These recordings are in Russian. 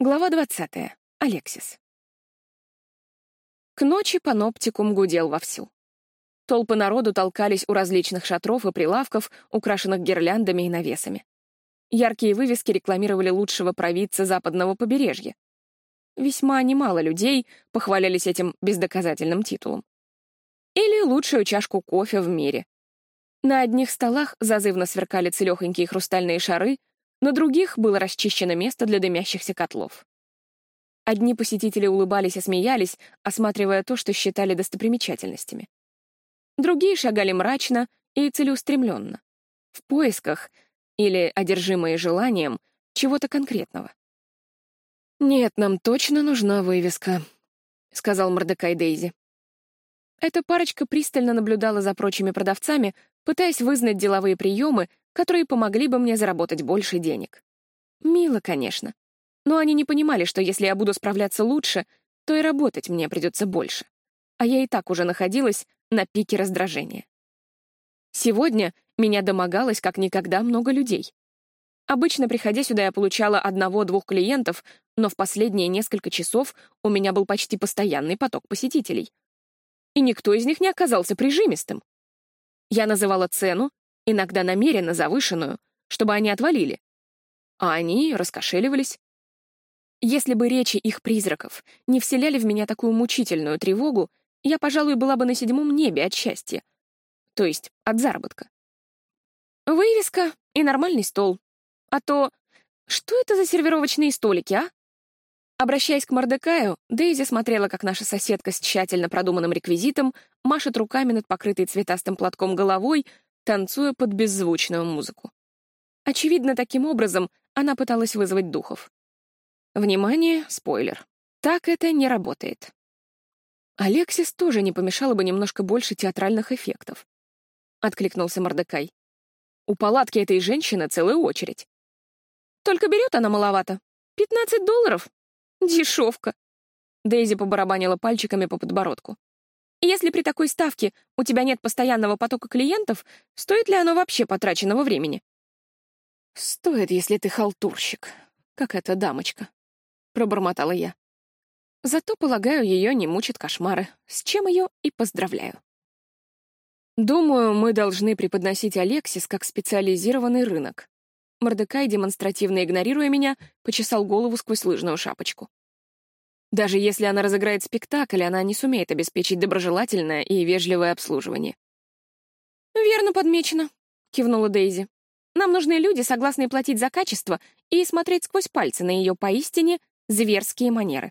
Глава 20. Алексис. К ночи паноптикум гудел вовсю. Толпы народу толкались у различных шатров и прилавков, украшенных гирляндами и навесами. Яркие вывески рекламировали лучшего провидца западного побережья. Весьма немало людей похвалялись этим бездоказательным титулом. Или лучшую чашку кофе в мире. На одних столах зазывно сверкали целехонькие хрустальные шары, на других было расчищено место для дымящихся котлов. Одни посетители улыбались и смеялись, осматривая то, что считали достопримечательностями. Другие шагали мрачно и целеустремленно, в поисках или одержимые желанием чего-то конкретного. «Нет, нам точно нужна вывеска», — сказал Мордекай Дейзи. Эта парочка пристально наблюдала за прочими продавцами, пытаясь вызнать деловые приемы, которые помогли бы мне заработать больше денег. Мило, конечно. Но они не понимали, что если я буду справляться лучше, то и работать мне придется больше. А я и так уже находилась на пике раздражения. Сегодня меня домогалось как никогда много людей. Обычно, приходя сюда, я получала одного-двух клиентов, но в последние несколько часов у меня был почти постоянный поток посетителей. И никто из них не оказался прижимистым. Я называла цену, иногда намеренно завышенную, чтобы они отвалили. А они раскошеливались. Если бы речи их призраков не вселяли в меня такую мучительную тревогу, я, пожалуй, была бы на седьмом небе от счастья. То есть от заработка. Вывеска и нормальный стол. А то... Что это за сервировочные столики, а? Обращаясь к Мордекаю, Дейзи смотрела, как наша соседка с тщательно продуманным реквизитом машет руками над покрытой цветастым платком головой, танцуя под беззвучную музыку. Очевидно, таким образом она пыталась вызвать духов. Внимание, спойлер. Так это не работает. Алексис тоже не помешало бы немножко больше театральных эффектов. Откликнулся Мордекай. У палатки этой женщины целая очередь. Только берет она маловато. 15 долларов? Дешевка. Дейзи побарабанила пальчиками по подбородку. Если при такой ставке у тебя нет постоянного потока клиентов, стоит ли оно вообще потраченного времени? «Стоит, если ты халтурщик, как эта дамочка», — пробормотала я. Зато, полагаю, ее не мучат кошмары, с чем ее и поздравляю. Думаю, мы должны преподносить Алексис как специализированный рынок. Мордекай, демонстративно игнорируя меня, почесал голову сквозь лыжную шапочку. Даже если она разыграет спектакль, она не сумеет обеспечить доброжелательное и вежливое обслуживание. «Верно подмечено», — кивнула Дейзи. «Нам нужны люди, согласные платить за качество и смотреть сквозь пальцы на ее поистине зверские манеры».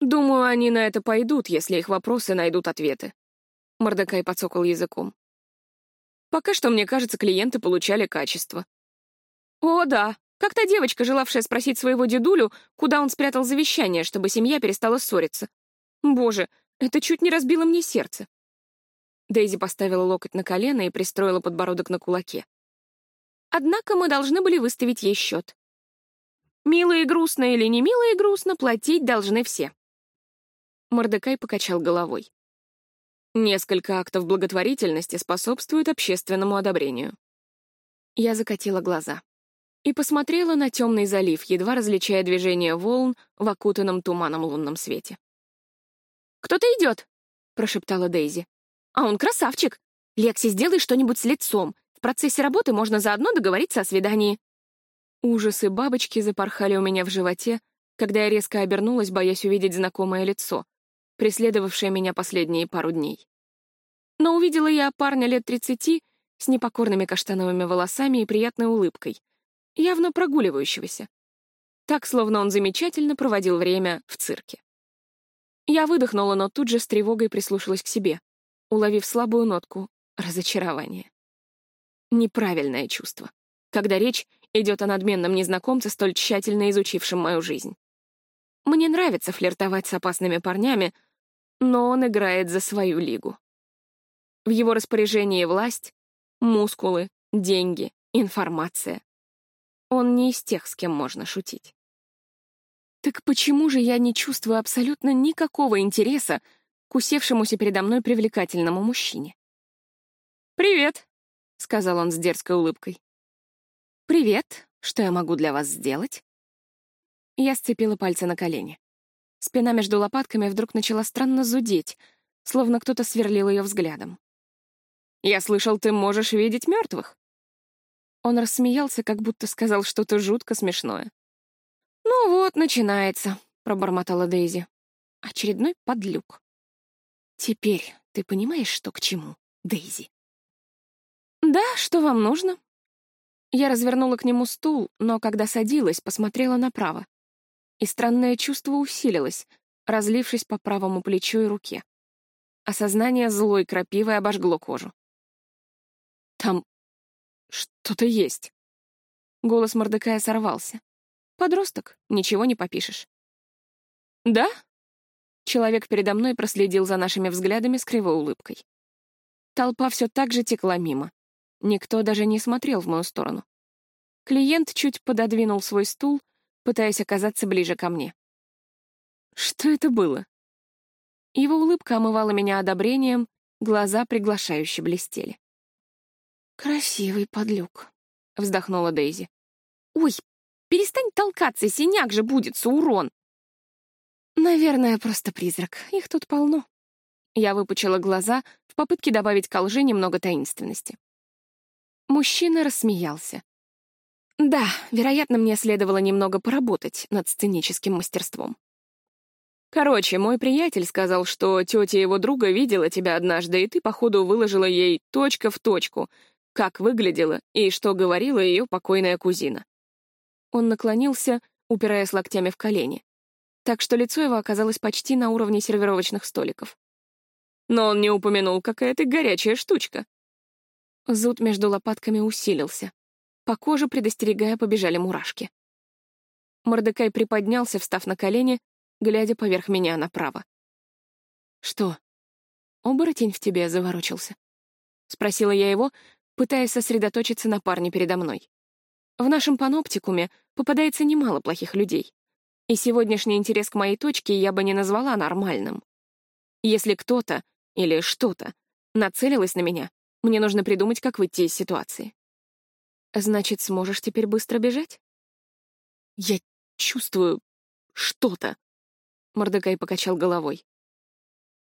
«Думаю, они на это пойдут, если их вопросы найдут ответы», — Мордекай подсокал языком. «Пока что, мне кажется, клиенты получали качество». «О, да», как та девочка, желавшая спросить своего дедулю, куда он спрятал завещание, чтобы семья перестала ссориться. Боже, это чуть не разбило мне сердце. Дейзи поставила локоть на колено и пристроила подбородок на кулаке. Однако мы должны были выставить ей счет. Мило и грустно или не мило и грустно, платить должны все. Мордекай покачал головой. Несколько актов благотворительности способствуют общественному одобрению. Я закатила глаза и посмотрела на темный залив, едва различая движение волн в окутанном туманом лунном свете. «Кто-то идет!» — прошептала Дейзи. «А он красавчик! Лекси, сделай что-нибудь с лицом. В процессе работы можно заодно договориться о свидании». Ужасы бабочки запорхали у меня в животе, когда я резко обернулась, боясь увидеть знакомое лицо, преследовавшее меня последние пару дней. Но увидела я парня лет тридцати с непокорными каштановыми волосами и приятной улыбкой — явно прогуливающегося. Так, словно он замечательно проводил время в цирке. Я выдохнула, но тут же с тревогой прислушалась к себе, уловив слабую нотку разочарования. Неправильное чувство, когда речь идет о надменном незнакомце, столь тщательно изучившем мою жизнь. Мне нравится флиртовать с опасными парнями, но он играет за свою лигу. В его распоряжении власть, мускулы, деньги, информация. Он не из тех, с кем можно шутить. Так почему же я не чувствую абсолютно никакого интереса к усевшемуся передо мной привлекательному мужчине? «Привет», — сказал он с дерзкой улыбкой. «Привет. Что я могу для вас сделать?» Я сцепила пальцы на колени. Спина между лопатками вдруг начала странно зудеть, словно кто-то сверлил ее взглядом. «Я слышал, ты можешь видеть мертвых. Он рассмеялся, как будто сказал что-то жутко смешное. «Ну вот, начинается», — пробормотала Дейзи. «Очередной подлюк». «Теперь ты понимаешь, что к чему, Дейзи?» «Да, что вам нужно?» Я развернула к нему стул, но когда садилась, посмотрела направо. И странное чувство усилилось, разлившись по правому плечу и руке. Осознание злой крапивы обожгло кожу. «Там что-то есть». Голос Мордекая сорвался. «Подросток, ничего не попишешь». «Да?» Человек передо мной проследил за нашими взглядами с кривой улыбкой. Толпа все так же текла мимо. Никто даже не смотрел в мою сторону. Клиент чуть пододвинул свой стул, пытаясь оказаться ближе ко мне. Что это было? Его улыбка омывала меня одобрением, глаза приглашающе блестели. «Красивый подлюк», — вздохнула Дейзи. «Ой, перестань толкаться, синяк же будет, урон!» «Наверное, просто призрак. Их тут полно». Я выпучила глаза в попытке добавить к лжи немного таинственности. Мужчина рассмеялся. Да, вероятно, мне следовало немного поработать над сценическим мастерством. Короче, мой приятель сказал, что тетя его друга видела тебя однажды, и ты, походу, выложила ей точка в точку, как выглядела и что говорила ее покойная кузина. Он наклонился, упираясь локтями в колени, так что лицо его оказалось почти на уровне сервировочных столиков. Но он не упомянул, какая ты горячая штучка. Зуд между лопатками усилился. По коже, предостерегая, побежали мурашки. Мордекай приподнялся, встав на колени, глядя поверх меня направо. «Что, оборотень в тебе заворочился?» — спросила я его, пытаясь сосредоточиться на парне передо мной. В нашем паноптикуме попадается немало плохих людей. И сегодняшний интерес к моей точке я бы не назвала нормальным. Если кто-то или что-то нацелилось на меня, мне нужно придумать, как выйти из ситуации. Значит, сможешь теперь быстро бежать? Я чувствую что-то. Мордекай покачал головой.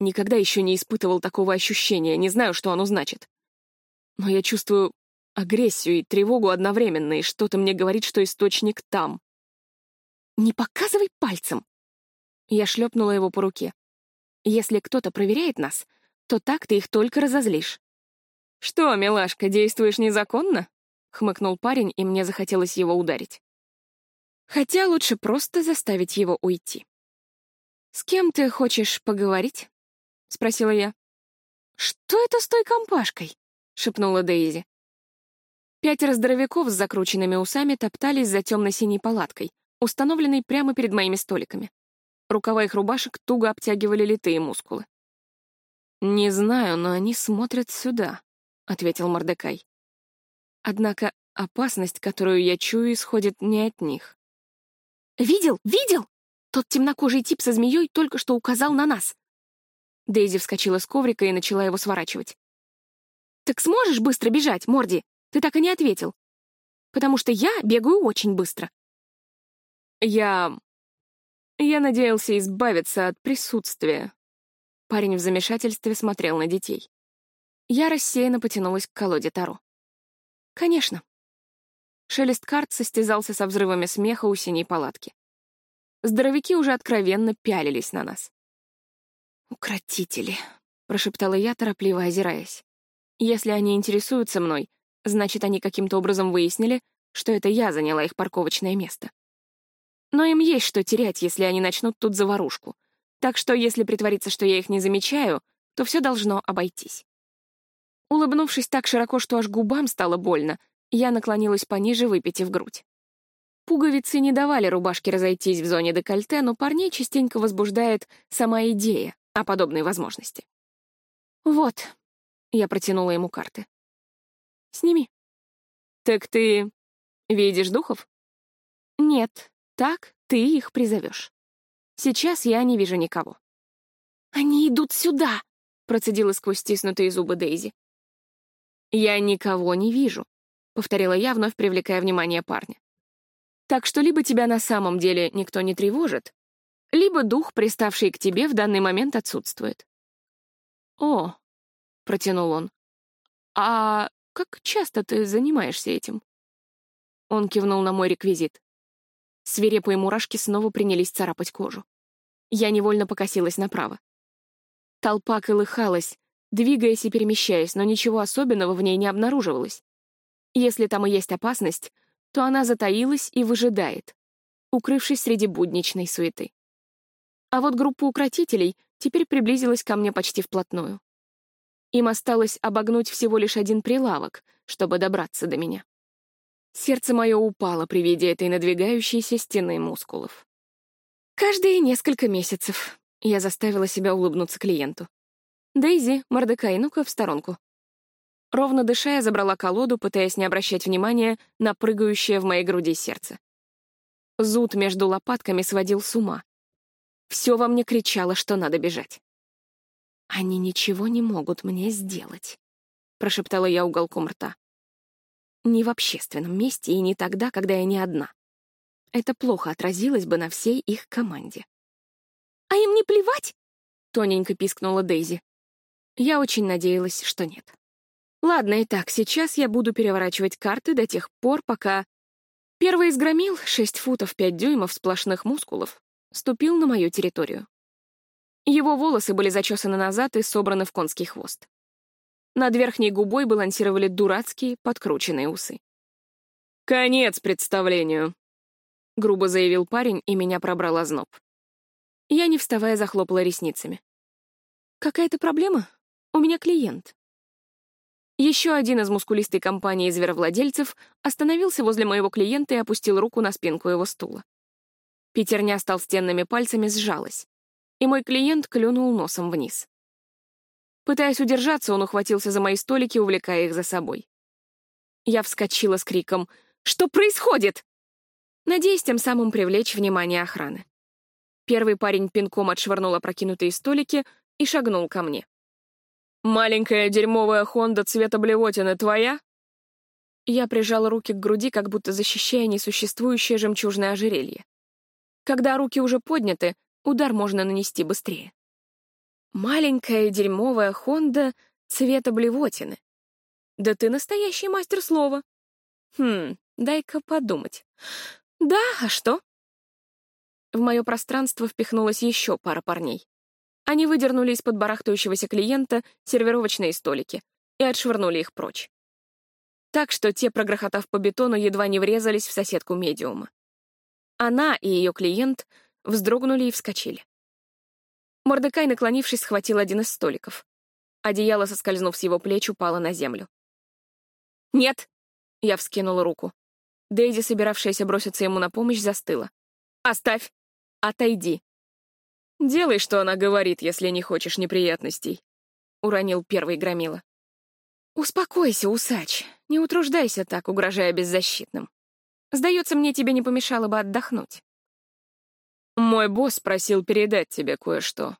Никогда еще не испытывал такого ощущения, не знаю, что оно значит. Но я чувствую агрессию и тревогу одновременно, и что-то мне говорит, что источник там. «Не показывай пальцем!» Я шлепнула его по руке. «Если кто-то проверяет нас, то так ты их только разозлишь. «Что, милашка, действуешь незаконно?» — хмыкнул парень, и мне захотелось его ударить. Хотя лучше просто заставить его уйти. «С кем ты хочешь поговорить?» — спросила я. «Что это с той компашкой?» — шепнула Дейзи. Пятеро здоровяков с закрученными усами топтались за темно-синей палаткой, установленной прямо перед моими столиками. Рукава их рубашек туго обтягивали литые мускулы. «Не знаю, но они смотрят сюда», — ответил Мордекай. Однако опасность, которую я чую, исходит не от них. «Видел? Видел? Тот темнокожий тип со змеей только что указал на нас!» Дейзи вскочила с коврика и начала его сворачивать. «Так сможешь быстро бежать, Морди? Ты так и не ответил. Потому что я бегаю очень быстро». «Я... я надеялся избавиться от присутствия». Парень в замешательстве смотрел на детей. Я рассеянно потянулась к колоде Таро. «Конечно». Шелест карт состязался со взрывами смеха у синей палатки. Здоровяки уже откровенно пялились на нас. «Укротители», — прошептала я, торопливо озираясь. «Если они интересуются мной, значит, они каким-то образом выяснили, что это я заняла их парковочное место. Но им есть что терять, если они начнут тут заварушку. Так что, если притвориться, что я их не замечаю, то все должно обойтись. Улыбнувшись так широко, что аж губам стало больно, я наклонилась пониже, выпитив грудь. Пуговицы не давали рубашке разойтись в зоне декольте, но парней частенько возбуждает сама идея о подобной возможности. «Вот», — я протянула ему карты. «Сними». «Так ты видишь духов?» «Нет, так ты их призовешь. Сейчас я не вижу никого». «Они идут сюда!» — процедила сквозь стиснутые зубы Дейзи. «Я никого не вижу», — повторила я, вновь привлекая внимание парня. Так что либо тебя на самом деле никто не тревожит, либо дух, приставший к тебе, в данный момент отсутствует. «О», — протянул он, — «а как часто ты занимаешься этим?» Он кивнул на мой реквизит. Свирепые мурашки снова принялись царапать кожу. Я невольно покосилась направо. Толпа колыхалась, двигаясь и перемещаясь, но ничего особенного в ней не обнаруживалось. Если там и есть опасность, то она затаилась и выжидает, укрывшись среди будничной суеты. А вот группа укротителей теперь приблизилась ко мне почти вплотную. Им осталось обогнуть всего лишь один прилавок, чтобы добраться до меня. Сердце мое упало при виде этой надвигающейся стены мускулов. Каждые несколько месяцев я заставила себя улыбнуться клиенту. «Дейзи, Мордекай, ну-ка в сторонку». Ровно дыша, я забрала колоду, пытаясь не обращать внимания на прыгающее в моей груди сердце. Зуд между лопатками сводил с ума. Все во мне кричало, что надо бежать. «Они ничего не могут мне сделать», — прошептала я уголком рта. «Не в общественном месте и не тогда, когда я не одна. Это плохо отразилось бы на всей их команде». «А им не плевать?» — тоненько пискнула Дейзи. Я очень надеялась, что нет. Ладно, и так, сейчас я буду переворачивать карты до тех пор, пока... Первый из громил, 6 футов 5 дюймов сплошных мускулов, ступил на мою территорию. Его волосы были зачесаны назад и собраны в конский хвост. Над верхней губой балансировали дурацкие, подкрученные усы. «Конец представлению», — грубо заявил парень, и меня пробрал озноб. Я, не вставая, захлопала ресницами. «Какая-то проблема? У меня клиент». Еще один из мускулистой компании зверовладельцев остановился возле моего клиента и опустил руку на спинку его стула. Пятерня с толстенными пальцами сжалась, и мой клиент клюнул носом вниз. Пытаясь удержаться, он ухватился за мои столики, увлекая их за собой. Я вскочила с криком «Что происходит?», надеясь тем самым привлечь внимание охраны. Первый парень пинком отшвырнул опрокинутые столики и шагнул ко мне. «Маленькая дерьмовая Хонда цвета блевотины твоя?» Я прижала руки к груди, как будто защищая несуществующее жемчужное ожерелье. Когда руки уже подняты, удар можно нанести быстрее. Маленькая дерьмовая Хонда цвета блевотины. Да ты настоящий мастер слова. Хм, дай-ка подумать. Да, а что? В мое пространство впихнулась еще пара парней. Они выдернули из-под барахтающегося клиента сервировочные столики и отшвырнули их прочь. Так что те, прогрохотав по бетону, едва не врезались в соседку медиума. Она и ее клиент вздрогнули и вскочили. Мордекай, наклонившись, схватил один из столиков. Одеяло, соскользнув с его плеч, упало на землю. «Нет!» — я вскинула руку. Дейзи, собиравшаяся броситься ему на помощь, застыла. «Оставь! Отойди!» «Делай, что она говорит, если не хочешь неприятностей», — уронил первый громила. «Успокойся, усач, не утруждайся так, угрожая беззащитным. Сдается мне, тебе не помешало бы отдохнуть». «Мой босс просил передать тебе кое-что».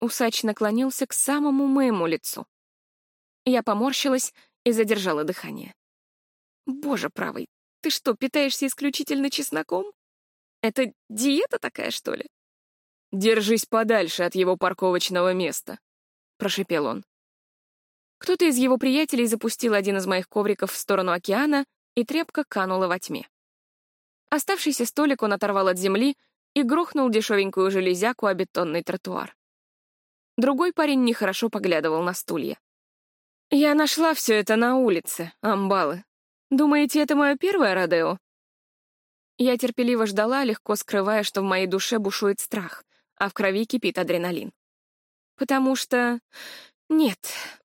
Усач наклонился к самому моему лицу. Я поморщилась и задержала дыхание. «Боже правый, ты что, питаешься исключительно чесноком? Это диета такая, что ли?» «Держись подальше от его парковочного места», — прошепел он. Кто-то из его приятелей запустил один из моих ковриков в сторону океана, и тряпка канула во тьме. Оставшийся столик он оторвал от земли и грохнул дешевенькую железяку о бетонный тротуар. Другой парень нехорошо поглядывал на стулья. «Я нашла все это на улице, амбалы. Думаете, это мое первое Родео?» Я терпеливо ждала, легко скрывая, что в моей душе бушует страх а в крови кипит адреналин. Потому что... Нет,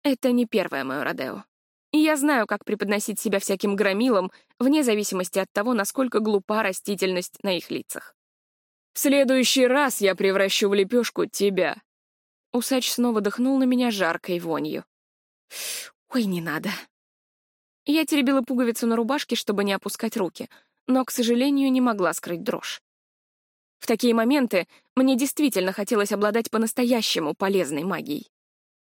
это не первое мое Родео. И я знаю, как преподносить себя всяким громилам, вне зависимости от того, насколько глупа растительность на их лицах. «В следующий раз я превращу в лепешку тебя». Усач снова дыхнул на меня жаркой вонью. «Ой, не надо». Я теребила пуговицу на рубашке, чтобы не опускать руки, но, к сожалению, не могла скрыть дрожь. В такие моменты мне действительно хотелось обладать по-настоящему полезной магией.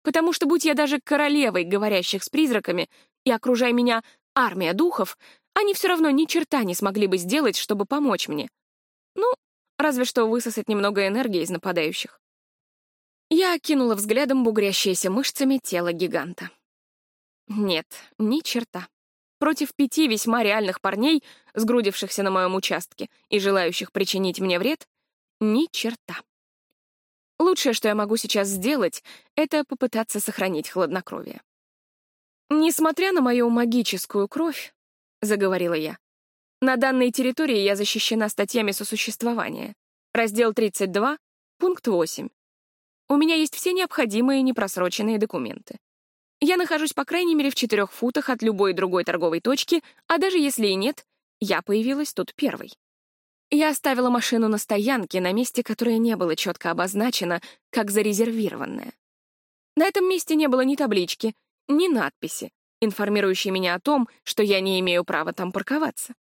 Потому что, будь я даже королевой говорящих с призраками и окружая меня армия духов, Они все равно ни черта не смогли бы сделать, чтобы помочь мне. Разве что высосать немного энергии из нападающих. Я окинула взглядом бугрящееся мышцами тело гиганта. Нет, ни черта. Против пяти весьма реальных парней, сгрудившихся на моем участке и желающих причинить мне вред, ни черта. Лучшее, что я могу сейчас сделать, это попытаться сохранить хладнокровие. «Несмотря на мою магическую кровь», — заговорила я, «на данной территории я защищена статьями сосуществования. Раздел 32, пункт 8. У меня есть все необходимые непросроченные документы. Я нахожусь по крайней мере в четырех футах от любой другой торговой точки, а даже если и нет, я появилась тут первой. Я оставила машину на стоянке, на месте, которое не было четко обозначено, как зарезервированное. На этом месте не было ни таблички, ни надписи, информирующей меня о том, что я не имею права там парковаться.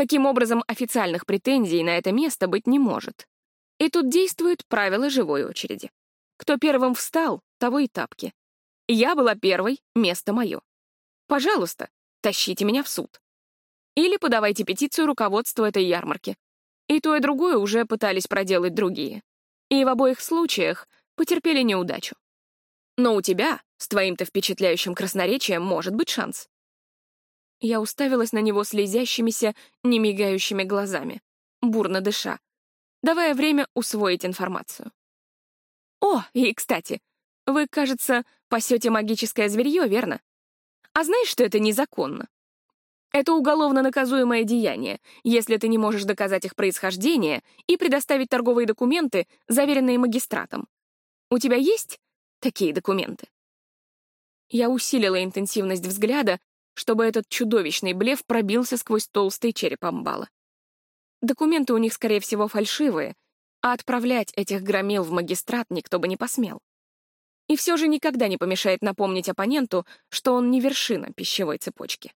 Таким образом, официальных претензий на это место быть не может. И тут действуют правила живой очереди. Кто первым встал, того и тапки. Я была первой, место мое. Пожалуйста, тащите меня в суд. Или подавайте петицию руководству этой ярмарки. И то, и другое уже пытались проделать другие. И в обоих случаях потерпели неудачу. Но у тебя, с твоим-то впечатляющим красноречием, может быть шанс. Я уставилась на него слезящимися, немигающими глазами, бурно дыша, давая время усвоить информацию. «О, и, кстати, вы, кажется, пасете магическое зверье, верно? А знаешь, что это незаконно? Это уголовно наказуемое деяние, если ты не можешь доказать их происхождение и предоставить торговые документы, заверенные магистратом. У тебя есть такие документы? Я усилила интенсивность взгляда, чтобы этот чудовищный блеф пробился сквозь толстый череп амбала. Документы у них, скорее всего, фальшивые, а отправлять этих громил в магистрат никто бы не посмел. И все же никогда не помешает напомнить оппоненту, что он не вершина пищевой цепочки.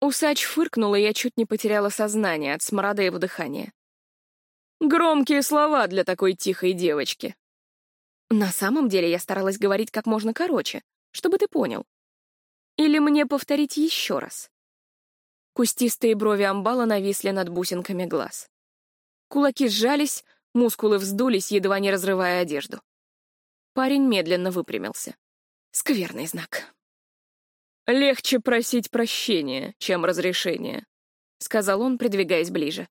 Усач фыркнула, и я чуть не потеряла сознание от смрада его дыхания. Громкие слова для такой тихой девочки. На самом деле я старалась говорить как можно короче, чтобы ты понял. Или мне повторить еще раз? Кустистые брови амбала нависли над бусинками глаз. Кулаки сжались, мускулы вздулись, едва не разрывая одежду. Парень медленно выпрямился. Скверный знак. «Легче просить прощения, чем разрешения», — сказал он, придвигаясь ближе.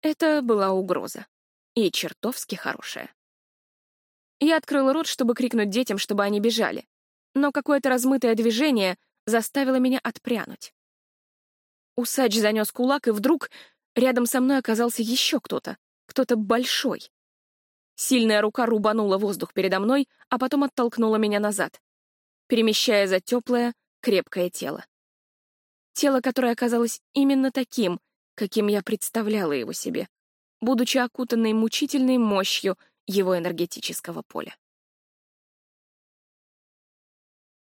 Это была угроза. И чертовски хорошая. Я открыла рот, чтобы крикнуть детям, чтобы они бежали. Но какое-то размытое движение заставило меня отпрянуть. Усач занес кулак, и вдруг рядом со мной оказался еще кто-то. Кто-то большой. Сильная рука рубанула воздух передо мной, а потом оттолкнула меня назад, перемещая за теплое, крепкое тело. Тело, которое оказалось именно таким, каким я представляла его себе, будучи окутанной мучительной мощью его энергетического поля.